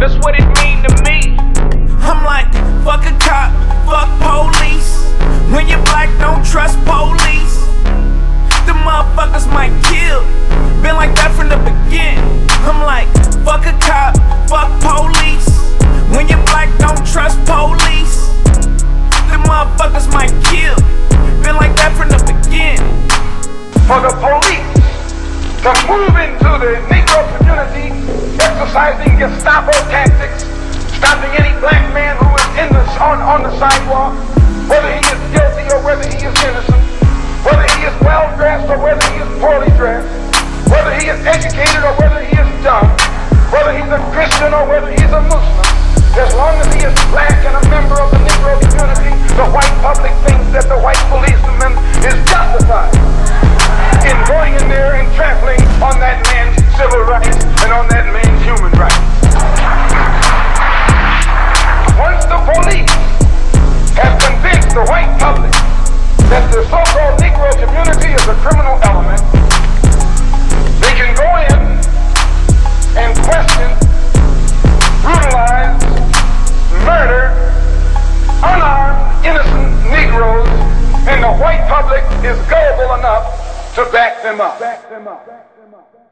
That's what it mean to me. I'm like, fuck a cop, fuck police. When you're black, don't trust police. The motherfuckers might kill. Been like that from the beginning. I'm like, fuck a cop, fuck police. When you're black, don't trust police. The motherfuckers might kill. Been like that from the beginning. for the police to move into the Negro community, exercising Gestapo on, the sidewalk, whether he is guilty or whether he is innocent, whether he is well dressed or whether he is poorly dressed, and the white public is gullible enough to back them up.